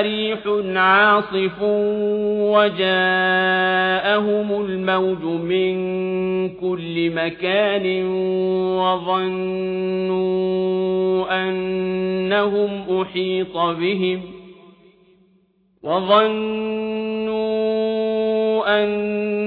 ريح عاصف وجاءهم الموج من كل مكان وظنوا أنهم أحيط بهم وظنوا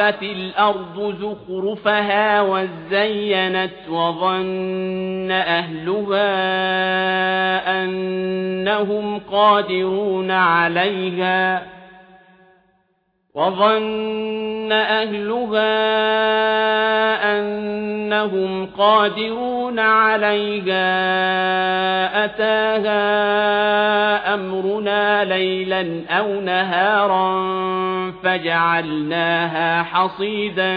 أخذت الأرض زخرفها وزينت وظن أهلها أنهم قادرون عليها وظن أهلها أنهم قادرون عليها أتاها أمرنا ليلا أو نهارا فجعلناها حصيدا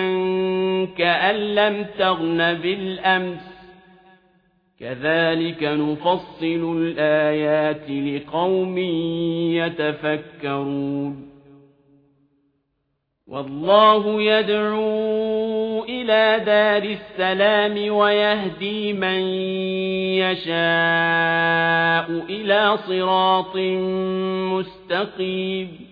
كأن لم تغن بالأمس. كذلك نفصل الآيات لقوم يتفكرون. والله يدعو إلى دار السلام ويهدي من يشاء إلى صراط مستقيم.